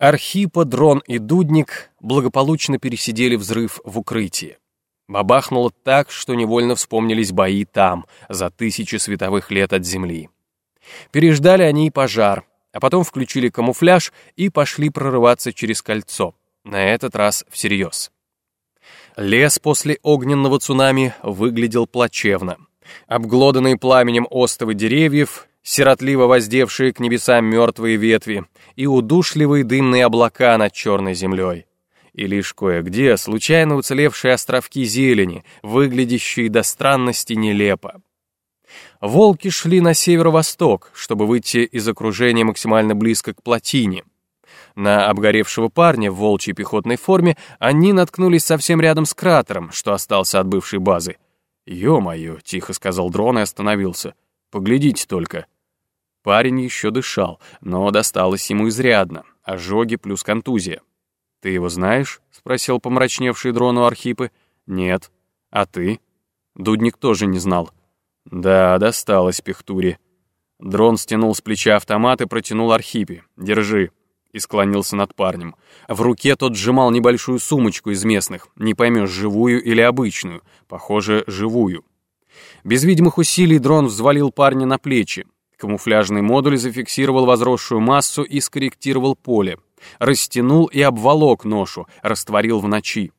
Архипа, Дрон и Дудник благополучно пересидели взрыв в укрытии. Бабахнуло так, что невольно вспомнились бои там, за тысячи световых лет от Земли. Переждали они и пожар, а потом включили камуфляж и пошли прорываться через кольцо, на этот раз всерьез. Лес после огненного цунами выглядел плачевно. Обглоданные пламенем остовы деревьев, сиротливо воздевшие к небесам мертвые ветви и удушливые дымные облака над черной землей. И лишь кое-где случайно уцелевшие островки зелени, выглядящие до странности нелепо. Волки шли на северо-восток, чтобы выйти из окружения максимально близко к плотине. На обгоревшего парня в волчьей пехотной форме они наткнулись совсем рядом с кратером, что остался от бывшей базы. «Ё-моё», — тихо сказал дрон и остановился. «Поглядите только». Парень еще дышал, но досталось ему изрядно. Ожоги плюс контузия. «Ты его знаешь?» — спросил помрачневший дрону Архипы. «Нет. А ты?» Дудник тоже не знал. «Да, досталось Пехтуре». Дрон стянул с плеча автомат и протянул Архипе. «Держи» и склонился над парнем. В руке тот сжимал небольшую сумочку из местных, не поймешь, живую или обычную, похоже, живую. Без видимых усилий дрон взвалил парня на плечи. Камуфляжный модуль зафиксировал возросшую массу и скорректировал поле. Растянул и обволок ношу, растворил в ночи.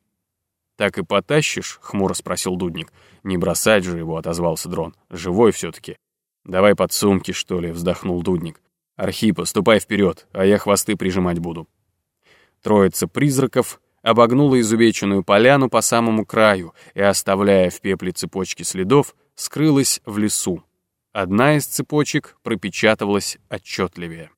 «Так и потащишь?» — хмуро спросил Дудник. «Не бросать же его», — отозвался дрон. «Живой все-таки». «Давай под сумки, что ли», — вздохнул Дудник. «Архипа, ступай вперед, а я хвосты прижимать буду». Троица призраков обогнула изувеченную поляну по самому краю и, оставляя в пепле цепочки следов, скрылась в лесу. Одна из цепочек пропечатывалась отчетливее.